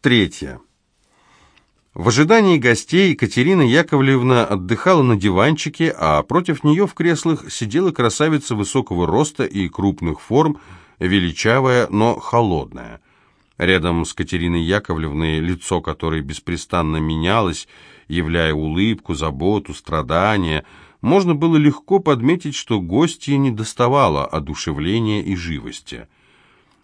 Третье. В ожидании гостей Екатерина Яковлевна отдыхала на диванчике, а против нее в креслах сидела красавица высокого роста и крупных форм, величавая, но холодная. Рядом с Катериной Яковлевной, лицо которой беспрестанно менялось, являя улыбку, заботу, страдания, можно было легко подметить, что гостья не доставала одушевления и живости.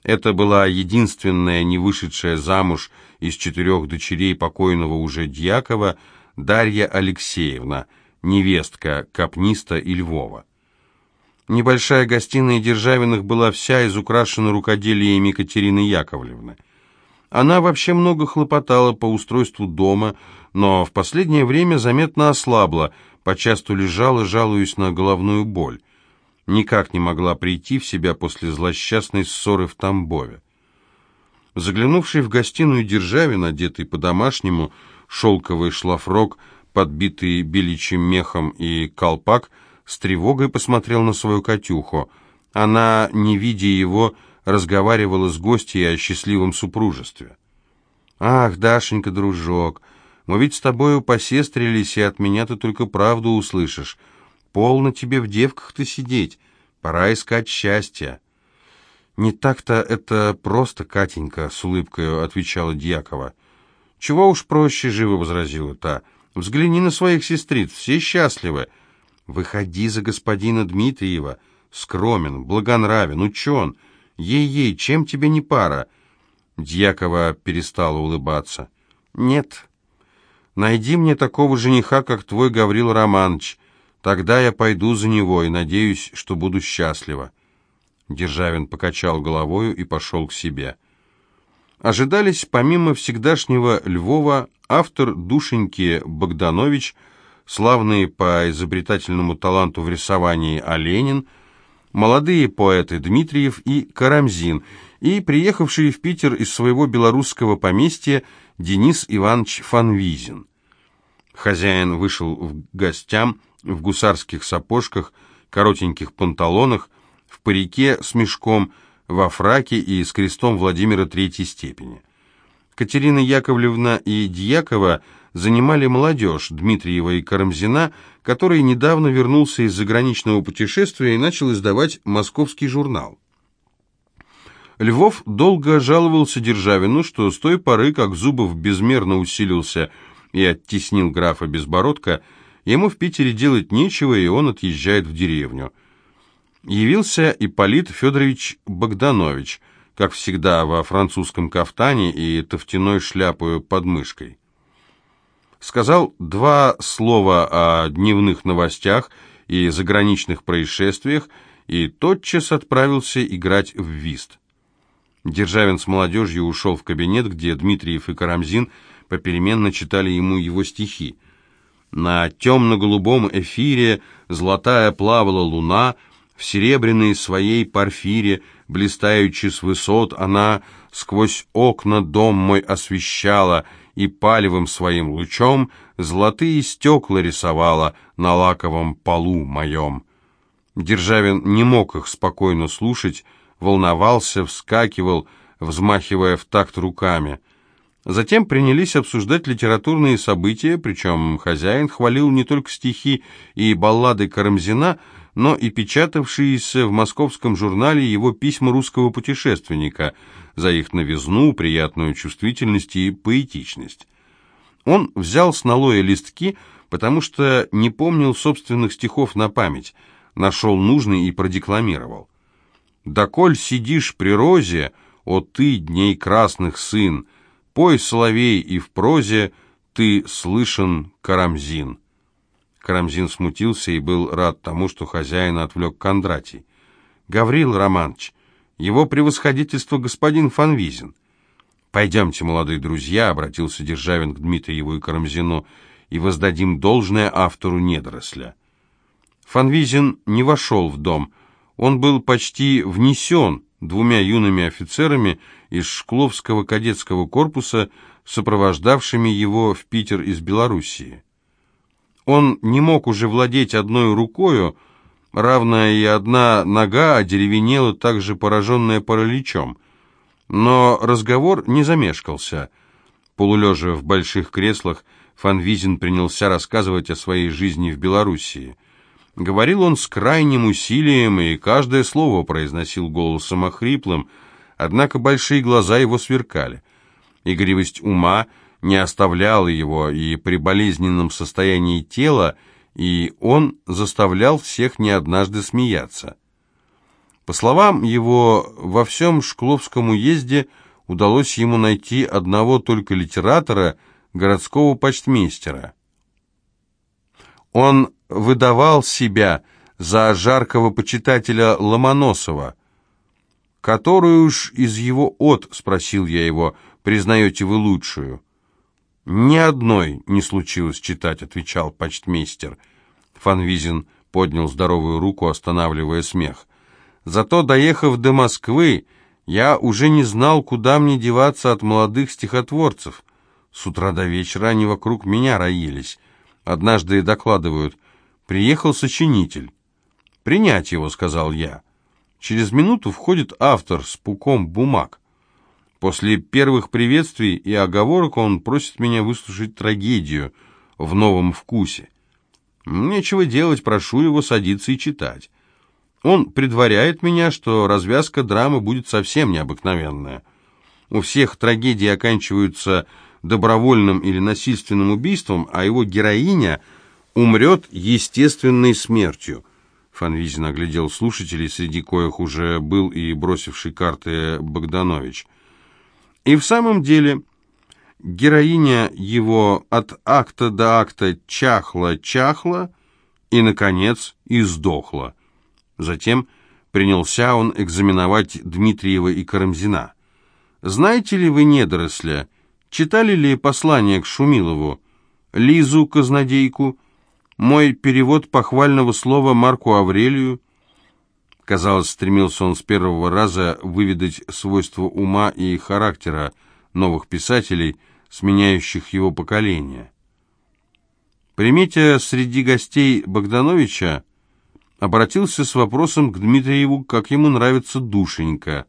Это была единственная не вышедшая замуж из четырех дочерей покойного уже Дьякова Дарья Алексеевна, невестка Капниста и Львова. Небольшая гостиная Державиных была вся изукрашена рукоделиями Екатерины Яковлевны. Она вообще много хлопотала по устройству дома, но в последнее время заметно ослабла, почасту лежала, жалуясь на головную боль. Никак не могла прийти в себя после злосчастной ссоры в Тамбове. Заглянувший в гостиную Державин, одетый по-домашнему, шелковый шлафрок, подбитый беличьим мехом и колпак, с тревогой посмотрел на свою Катюху. Она, не видя его, разговаривала с гостьей о счастливом супружестве. «Ах, Дашенька, дружок, мы ведь с тобою посестрились, и от меня ты только правду услышишь. Полно тебе в девках-то сидеть, пора искать счастья». «Не так-то это просто, Катенька», — с улыбкой отвечала Дьякова. «Чего уж проще живо», — возразила та. «Взгляни на своих сестриц, все счастливы. Выходи за господина Дмитриева. Скромен, благонравен, учен. Ей-ей, чем тебе не пара?» Дьякова перестала улыбаться. «Нет. Найди мне такого жениха, как твой Гаврил Романович. Тогда я пойду за него и надеюсь, что буду счастлива». Державин покачал головою и пошел к себе. Ожидались, помимо всегдашнего Львова, автор Душеньки Богданович, славный по изобретательному таланту в рисовании Оленин, молодые поэты Дмитриев и Карамзин, и приехавший в Питер из своего белорусского поместья Денис Иванович Фанвизин. Хозяин вышел в гостям в гусарских сапожках, коротеньких панталонах, в парике с мешком, во фраке и с крестом Владимира Третьей степени. Катерина Яковлевна и Дьякова занимали молодежь Дмитриева и Карамзина, который недавно вернулся из заграничного путешествия и начал издавать московский журнал. Львов долго жаловался Державину, что с той поры, как Зубов безмерно усилился и оттеснил графа Безбородка, ему в Питере делать нечего, и он отъезжает в деревню – явился Ипполит Федорович Богданович, как всегда во французском кафтане и тофтяной шляпою под мышкой. Сказал два слова о дневных новостях и заграничных происшествиях и тотчас отправился играть в вист. Державин с молодежью ушел в кабинет, где Дмитриев и Карамзин попеременно читали ему его стихи. На темно-голубом эфире золотая плавала луна — в серебряной своей парфире, блистаючи с высот, она сквозь окна дом мой освещала и палевым своим лучом золотые стекла рисовала на лаковом полу моем. Державин не мог их спокойно слушать, волновался, вскакивал, взмахивая в такт руками. Затем принялись обсуждать литературные события, причем хозяин хвалил не только стихи и баллады Карамзина, но и печатавшиеся в московском журнале его письма русского путешественника за их новизну, приятную чувствительность и поэтичность. Он взял с налоя листки, потому что не помнил собственных стихов на память, нашел нужный и продекламировал. «Доколь сидишь при розе, о ты, дней красных сын, пой, соловей, и в прозе ты слышен, Карамзин». Карамзин смутился и был рад тому, что хозяина отвлек Кондратий. «Гаврил Романович, его превосходительство господин Фанвизин». «Пойдемте, молодые друзья», — обратился Державин к Дмитриеву и Карамзину, «и воздадим должное автору недоросля». Фанвизин не вошел в дом. Он был почти внесен двумя юными офицерами из Шкловского кадетского корпуса, сопровождавшими его в Питер из Белоруссии. Он не мог уже владеть одной рукою, равная и одна нога одеревенела, также пораженная параличом. Но разговор не замешкался. Полулежа в больших креслах, Фанвизин принялся рассказывать о своей жизни в Белоруссии. Говорил он с крайним усилием и каждое слово произносил голосом охриплым, однако большие глаза его сверкали. Игривость ума не оставляла его и при болезненном состоянии тела, и он заставлял всех не однажды смеяться. По словам его, во всем Шкловском уезде удалось ему найти одного только литератора, городского почтмейстера. Он выдавал себя за жаркого почитателя Ломоносова. «Которую уж из его от, — спросил я его, — признаете вы лучшую?» «Ни одной не случилось читать», — отвечал почтмейстер. Фанвизин поднял здоровую руку, останавливая смех. «Зато, доехав до Москвы, я уже не знал, куда мне деваться от молодых стихотворцев. С утра до вечера они вокруг меня роились. Однажды докладывают, приехал сочинитель. «Принять его», — сказал я. Через минуту входит автор с пуком бумаг. После первых приветствий и оговорок он просит меня выслушать трагедию в новом вкусе. Нечего делать, прошу его садиться и читать. Он предваряет меня, что развязка драмы будет совсем необыкновенная. У всех трагедии оканчиваются добровольным или насильственным убийством, а его героиня умрет естественной смертью. Фанвизин оглядел слушателей, среди коих уже был и бросивший карты Богданович. И в самом деле героиня его от акта до акта чахла-чахла и, наконец, издохла. Затем принялся он экзаменовать Дмитриева и Карамзина. «Знаете ли вы недоросля? Читали ли послание к Шумилову? Лизу Казнодейку? Мой перевод похвального слова Марку Аврелию?» Казалось, стремился он с первого раза выведать свойства ума и характера новых писателей, сменяющих его поколение. Приметя среди гостей Богдановича, обратился с вопросом к Дмитриеву, как ему нравится душенька.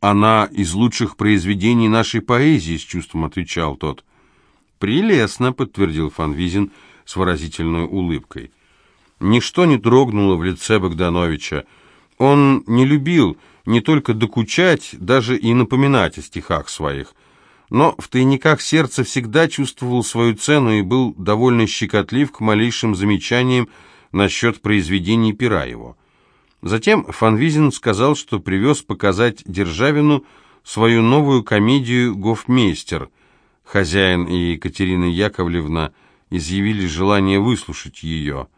«Она из лучших произведений нашей поэзии», — с чувством отвечал тот. «Прелестно», — подтвердил Фанвизин с выразительной улыбкой. Ничто не дрогнуло в лице Богдановича. Он не любил не только докучать, даже и напоминать о стихах своих, но в тайниках сердца всегда чувствовал свою цену и был довольно щекотлив к малейшим замечаниям насчет произведений пера его. Затем Фанвизин сказал, что привез показать Державину свою новую комедию «Гофмейстер». Хозяин и Екатерина Яковлевна изъявили желание выслушать ее.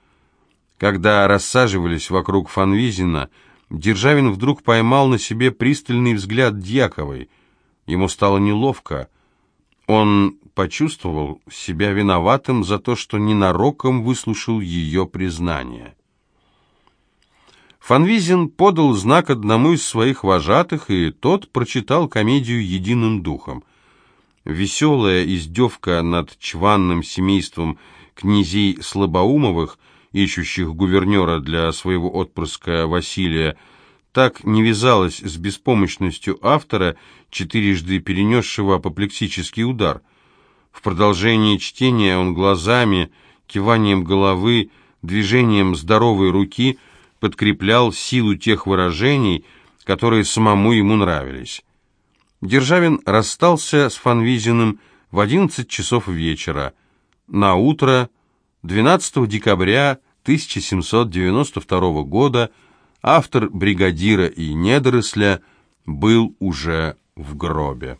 Когда рассаживались вокруг Фанвизина, Державин вдруг поймал на себе пристальный взгляд Дьяковой. Ему стало неловко. Он почувствовал себя виноватым за то, что ненароком выслушал ее признание. Фанвизин подал знак одному из своих вожатых, и тот прочитал комедию единым духом. Веселая издевка над чванным семейством князей Слабоумовых, ищущих гувернера для своего отпрыска Василия, так не вязалась с беспомощностью автора, четырежды перенесшего апоплексический удар. В продолжении чтения он глазами, киванием головы, движением здоровой руки – подкреплял силу тех выражений, которые самому ему нравились. Державин расстался с Фанвизиным в 11 часов вечера. На утро 12 декабря 1792 года автор «Бригадира» и «Недоросля» был уже в гробе.